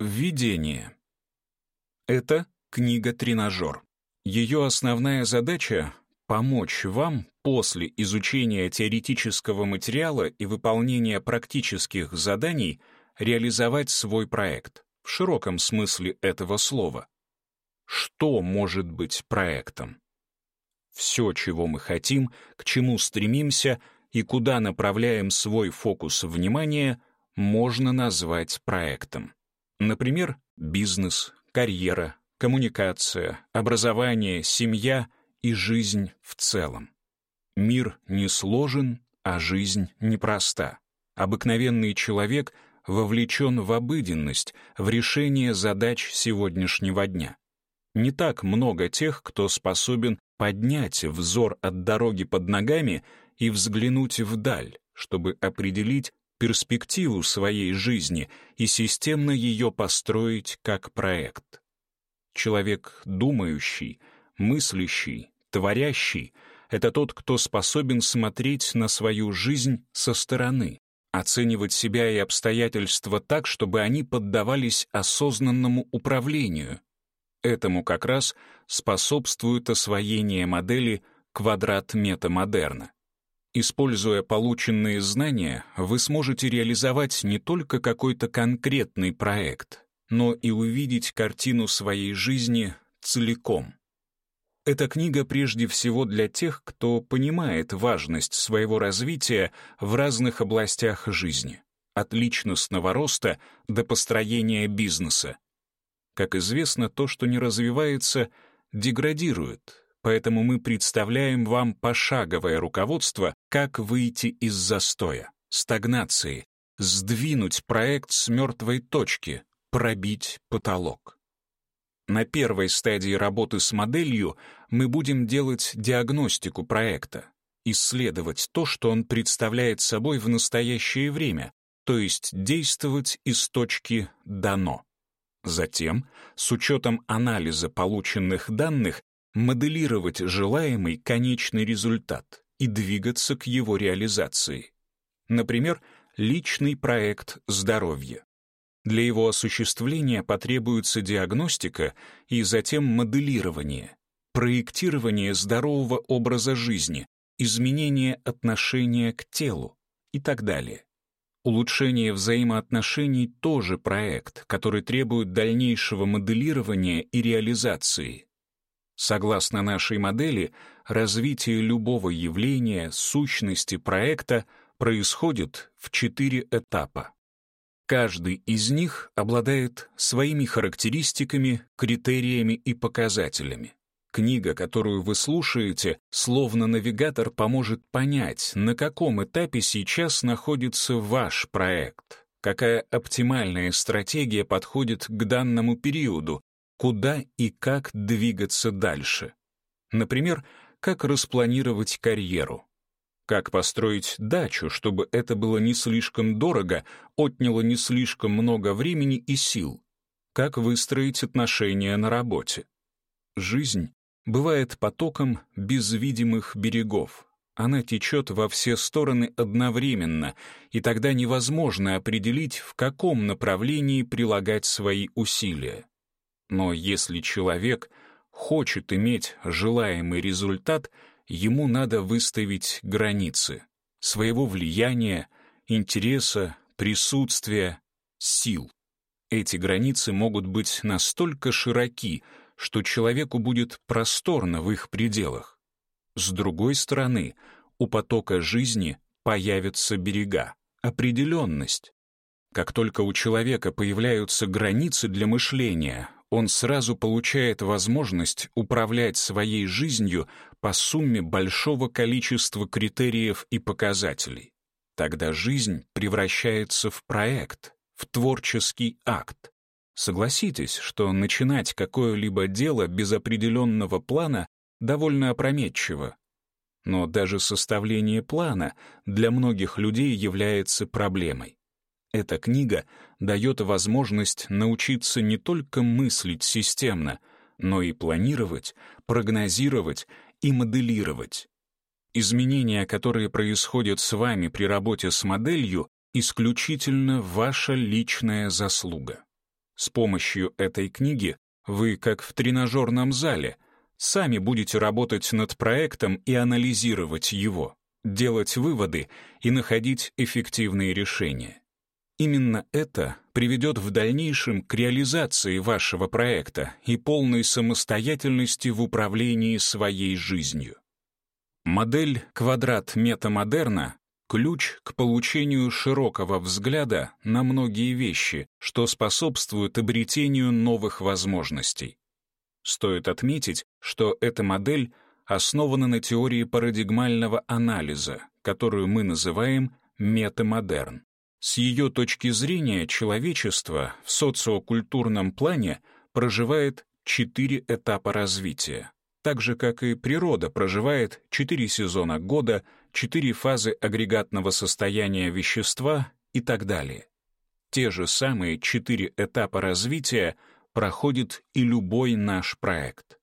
Введение. Это книга-тренажер. Ее основная задача — помочь вам после изучения теоретического материала и выполнения практических заданий реализовать свой проект в широком смысле этого слова. Что может быть проектом? Все, чего мы хотим, к чему стремимся и куда направляем свой фокус внимания, можно назвать проектом. Например, бизнес, карьера, коммуникация, образование, семья и жизнь в целом. Мир не сложен, а жизнь непроста. Обыкновенный человек вовлечен в обыденность, в решение задач сегодняшнего дня. Не так много тех, кто способен поднять взор от дороги под ногами и взглянуть вдаль, чтобы определить перспективу своей жизни и системно ее построить как проект. Человек думающий, мыслящий, творящий — это тот, кто способен смотреть на свою жизнь со стороны, оценивать себя и обстоятельства так, чтобы они поддавались осознанному управлению. Этому как раз способствует освоение модели квадрат метамодерна. Используя полученные знания, вы сможете реализовать не только какой-то конкретный проект, но и увидеть картину своей жизни целиком. Эта книга прежде всего для тех, кто понимает важность своего развития в разных областях жизни, от личностного роста до построения бизнеса. Как известно, то, что не развивается, деградирует, Поэтому мы представляем вам пошаговое руководство, как выйти из застоя, стагнации, сдвинуть проект с мертвой точки, пробить потолок. На первой стадии работы с моделью мы будем делать диагностику проекта, исследовать то, что он представляет собой в настоящее время, то есть действовать из точки «дано». Затем, с учетом анализа полученных данных, моделировать желаемый конечный результат и двигаться к его реализации. Например, личный проект здоровья. Для его осуществления потребуется диагностика и затем моделирование, проектирование здорового образа жизни, изменение отношения к телу и так далее. Улучшение взаимоотношений тоже проект, который требует дальнейшего моделирования и реализации. Согласно нашей модели, развитие любого явления, сущности проекта происходит в четыре этапа. Каждый из них обладает своими характеристиками, критериями и показателями. Книга, которую вы слушаете, словно навигатор поможет понять, на каком этапе сейчас находится ваш проект, какая оптимальная стратегия подходит к данному периоду куда и как двигаться дальше. Например, как распланировать карьеру, как построить дачу, чтобы это было не слишком дорого, отняло не слишком много времени и сил, как выстроить отношения на работе. Жизнь бывает потоком без видимых берегов. Она течет во все стороны одновременно, и тогда невозможно определить, в каком направлении прилагать свои усилия. Но если человек хочет иметь желаемый результат, ему надо выставить границы своего влияния, интереса, присутствия, сил. Эти границы могут быть настолько широки, что человеку будет просторно в их пределах. С другой стороны, у потока жизни появятся берега, определенность. Как только у человека появляются границы для мышления, он сразу получает возможность управлять своей жизнью по сумме большого количества критериев и показателей. Тогда жизнь превращается в проект, в творческий акт. Согласитесь, что начинать какое-либо дело без определенного плана довольно опрометчиво. Но даже составление плана для многих людей является проблемой. Эта книга дает возможность научиться не только мыслить системно, но и планировать, прогнозировать и моделировать. Изменения, которые происходят с вами при работе с моделью, исключительно ваша личная заслуга. С помощью этой книги вы, как в тренажерном зале, сами будете работать над проектом и анализировать его, делать выводы и находить эффективные решения. Именно это приведет в дальнейшем к реализации вашего проекта и полной самостоятельности в управлении своей жизнью. Модель «Квадрат метамодерна» — ключ к получению широкого взгляда на многие вещи, что способствует обретению новых возможностей. Стоит отметить, что эта модель основана на теории парадигмального анализа, которую мы называем метамодерн. С ее точки зрения человечество в социокультурном плане проживает четыре этапа развития, так же, как и природа проживает четыре сезона года, четыре фазы агрегатного состояния вещества и так далее. Те же самые четыре этапа развития проходит и любой наш проект.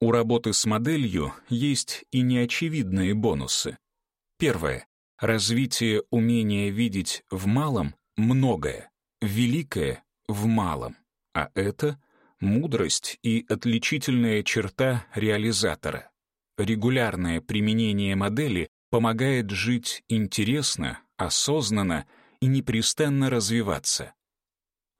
У работы с моделью есть и неочевидные бонусы. Первое. Развитие умения видеть в малом многое, великое в малом, а это мудрость и отличительная черта реализатора. Регулярное применение модели помогает жить интересно, осознанно и непрестанно развиваться.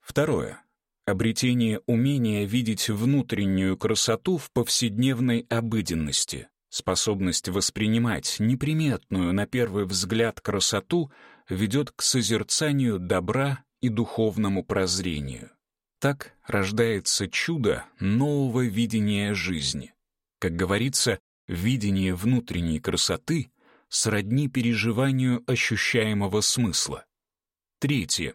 Второе. Обретение умения видеть внутреннюю красоту в повседневной обыденности. Способность воспринимать неприметную на первый взгляд красоту ведет к созерцанию добра и духовному прозрению. Так рождается чудо нового видения жизни. Как говорится, видение внутренней красоты сродни переживанию ощущаемого смысла. Третье.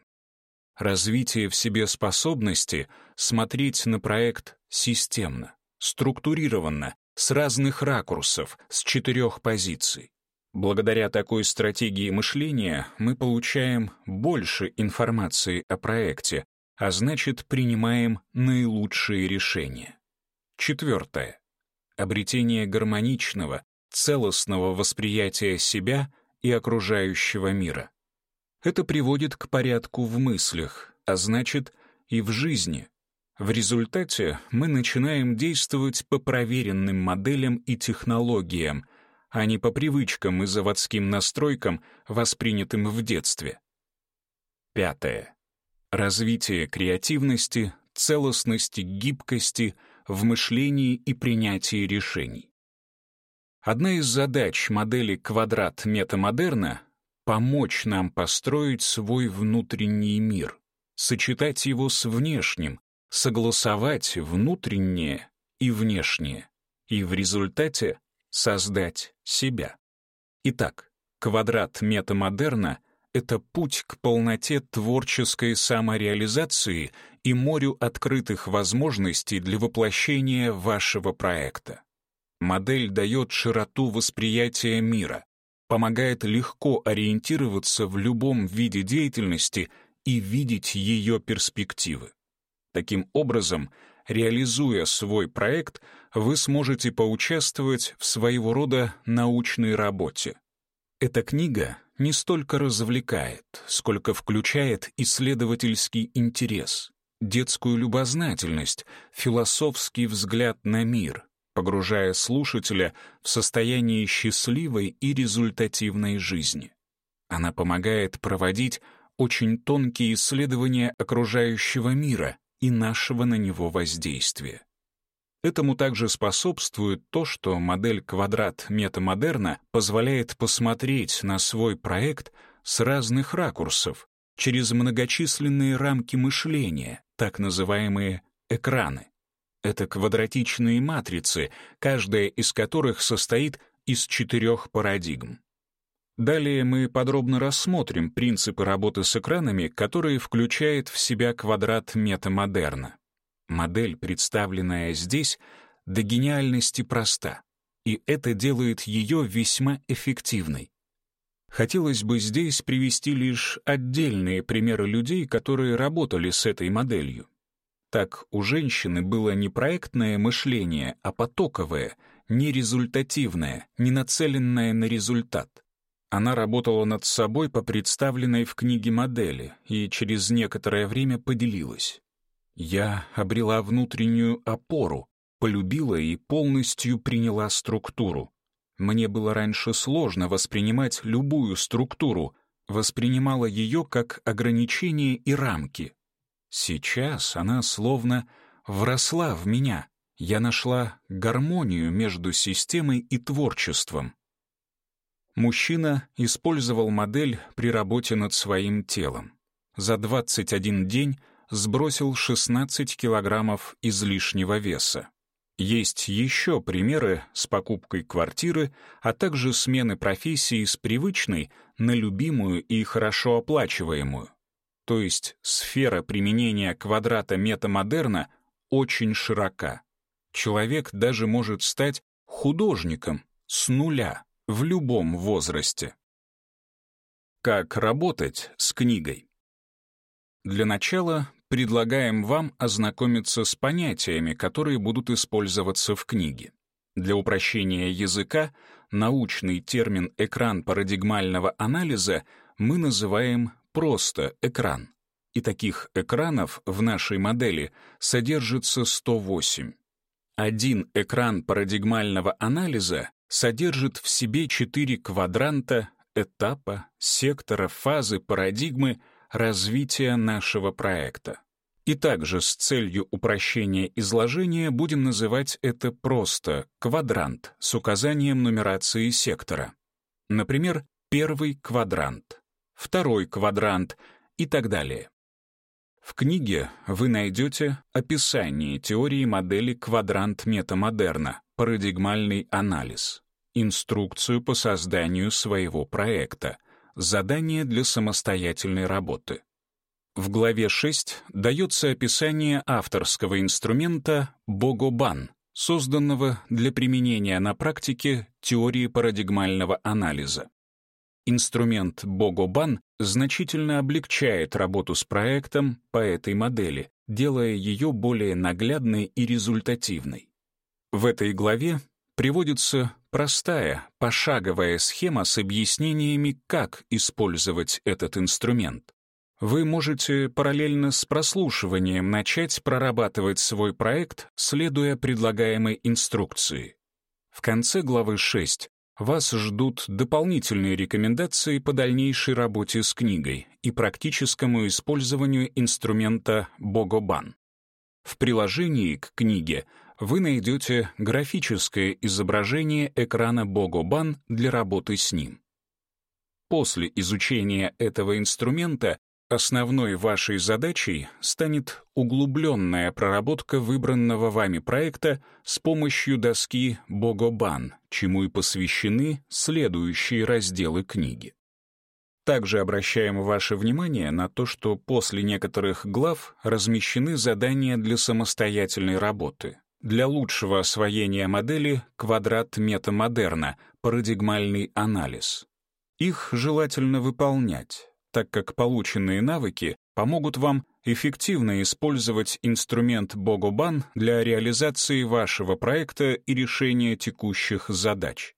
Развитие в себе способности смотреть на проект системно, структурированно, с разных ракурсов, с четырех позиций. Благодаря такой стратегии мышления мы получаем больше информации о проекте, а значит, принимаем наилучшие решения. Четвертое. Обретение гармоничного, целостного восприятия себя и окружающего мира. Это приводит к порядку в мыслях, а значит, и в жизни, в результате мы начинаем действовать по проверенным моделям и технологиям, а не по привычкам и заводским настройкам, воспринятым в детстве. Пятое. Развитие креативности, целостности, гибкости в мышлении и принятии решений. Одна из задач модели «Квадрат метамодерна» — помочь нам построить свой внутренний мир, сочетать его с внешним, согласовать внутреннее и внешнее, и в результате создать себя. Итак, квадрат метамодерна — это путь к полноте творческой самореализации и морю открытых возможностей для воплощения вашего проекта. Модель дает широту восприятия мира, помогает легко ориентироваться в любом виде деятельности и видеть ее перспективы. Таким образом, реализуя свой проект, вы сможете поучаствовать в своего рода научной работе. Эта книга не столько развлекает, сколько включает исследовательский интерес, детскую любознательность, философский взгляд на мир, погружая слушателя в состояние счастливой и результативной жизни. Она помогает проводить очень тонкие исследования окружающего мира и нашего на него воздействия. Этому также способствует то, что модель квадрат метамодерна позволяет посмотреть на свой проект с разных ракурсов, через многочисленные рамки мышления, так называемые экраны. Это квадратичные матрицы, каждая из которых состоит из четырех парадигм. Далее мы подробно рассмотрим принципы работы с экранами, которые включает в себя квадрат метамодерна. Модель, представленная здесь, до гениальности проста, и это делает ее весьма эффективной. Хотелось бы здесь привести лишь отдельные примеры людей, которые работали с этой моделью. Так у женщины было не проектное мышление, а потоковое, не результативное, не нацеленное на результат. Она работала над собой по представленной в книге модели и через некоторое время поделилась. Я обрела внутреннюю опору, полюбила и полностью приняла структуру. Мне было раньше сложно воспринимать любую структуру, воспринимала ее как ограничение и рамки. Сейчас она словно вросла в меня. Я нашла гармонию между системой и творчеством. Мужчина использовал модель при работе над своим телом. За 21 день сбросил 16 килограммов излишнего веса. Есть еще примеры с покупкой квартиры, а также смены профессии с привычной на любимую и хорошо оплачиваемую. То есть сфера применения квадрата метамодерна очень широка. Человек даже может стать художником с нуля в любом возрасте. Как работать с книгой? Для начала предлагаем вам ознакомиться с понятиями, которые будут использоваться в книге. Для упрощения языка научный термин «экран парадигмального анализа» мы называем просто «экран». И таких экранов в нашей модели содержится 108. Один экран парадигмального анализа содержит в себе четыре квадранта, этапа, сектора, фазы, парадигмы — развития нашего проекта. И также с целью упрощения изложения будем называть это просто квадрант с указанием нумерации сектора. Например, первый квадрант, второй квадрант и так далее. В книге вы найдете описание теории модели квадрант метамодерна, парадигмальный анализ, инструкцию по созданию своего проекта — Задание для самостоятельной работы. В главе 6 дается описание авторского инструмента Богобан, созданного для применения на практике теории парадигмального анализа. Инструмент Богобан значительно облегчает работу с проектом по этой модели, делая ее более наглядной и результативной. В этой главе приводится простая, пошаговая схема с объяснениями, как использовать этот инструмент. Вы можете параллельно с прослушиванием начать прорабатывать свой проект, следуя предлагаемой инструкции. В конце главы 6 вас ждут дополнительные рекомендации по дальнейшей работе с книгой и практическому использованию инструмента Богобан. В приложении к книге вы найдете графическое изображение экрана Богобан для работы с ним. После изучения этого инструмента основной вашей задачей станет углубленная проработка выбранного вами проекта с помощью доски Богобан, чему и посвящены следующие разделы книги. Также обращаем ваше внимание на то, что после некоторых глав размещены задания для самостоятельной работы, для лучшего освоения модели квадрат метамодерна, парадигмальный анализ. Их желательно выполнять, так как полученные навыки помогут вам эффективно использовать инструмент Богобан для реализации вашего проекта и решения текущих задач.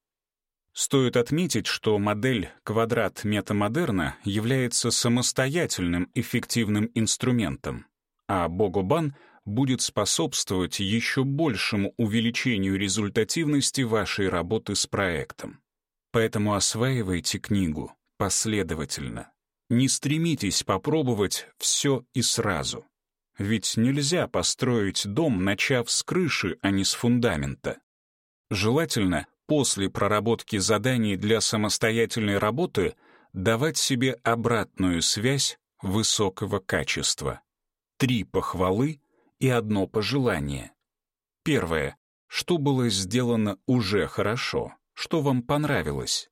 Стоит отметить, что модель квадрат метамодерна является самостоятельным эффективным инструментом, а Богобан — будет способствовать еще большему увеличению результативности вашей работы с проектом. Поэтому осваивайте книгу последовательно. Не стремитесь попробовать все и сразу. Ведь нельзя построить дом, начав с крыши, а не с фундамента. Желательно после проработки заданий для самостоятельной работы давать себе обратную связь высокого качества. Три похвалы и одно пожелание. Первое. Что было сделано уже хорошо, что вам понравилось.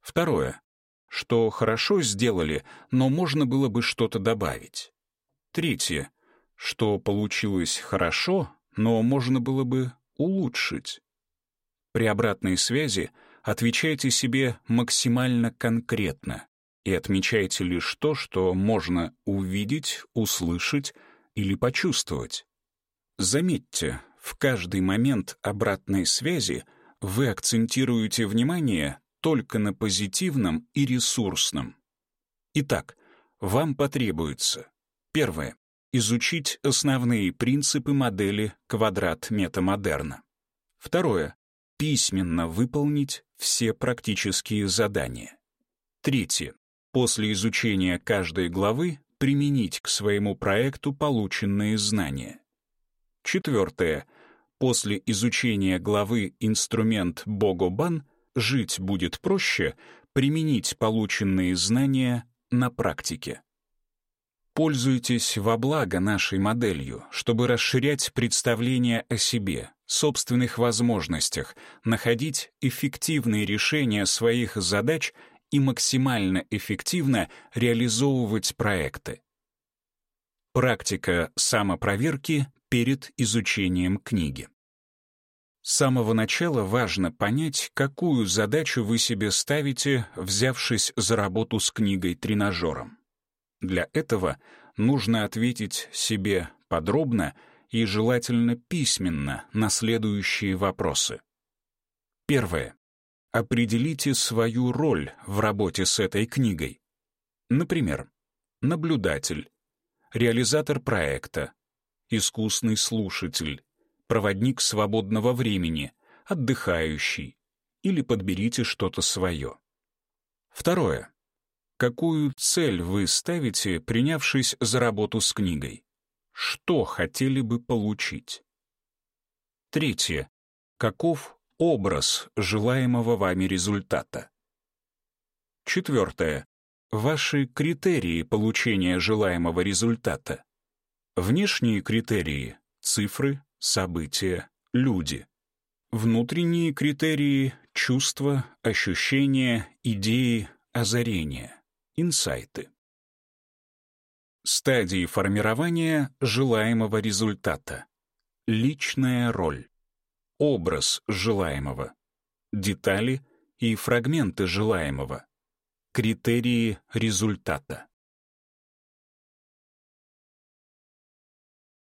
Второе. Что хорошо сделали, но можно было бы что-то добавить. Третье. Что получилось хорошо, но можно было бы улучшить. При обратной связи отвечайте себе максимально конкретно и отмечайте лишь то, что можно увидеть, услышать или почувствовать. Заметьте, в каждый момент обратной связи вы акцентируете внимание только на позитивном и ресурсном. Итак, вам потребуется первое Изучить основные принципы модели квадрат метамодерна. Второе. Письменно выполнить все практические задания. Третье. После изучения каждой главы применить к своему проекту полученные знания. Четвертое. После изучения главы «Инструмент Богобан» «Жить будет проще» применить полученные знания на практике. Пользуйтесь во благо нашей моделью, чтобы расширять представление о себе, собственных возможностях, находить эффективные решения своих задач и максимально эффективно реализовывать проекты. Практика самопроверки перед изучением книги. С самого начала важно понять, какую задачу вы себе ставите, взявшись за работу с книгой-тренажером. Для этого нужно ответить себе подробно и желательно письменно на следующие вопросы. Первое. Определите свою роль в работе с этой книгой. Например, наблюдатель, реализатор проекта, искусный слушатель, проводник свободного времени, отдыхающий, или подберите что-то свое. Второе. Какую цель вы ставите, принявшись за работу с книгой? Что хотели бы получить? Третье. Каков образ желаемого вами результата? Четвертое. Ваши критерии получения желаемого результата. Внешние критерии — цифры, события, люди. Внутренние критерии — чувства, ощущения, идеи, озарения, инсайты. Стадии формирования желаемого результата. Личная роль. Образ желаемого. Детали и фрагменты желаемого. Критерии результата.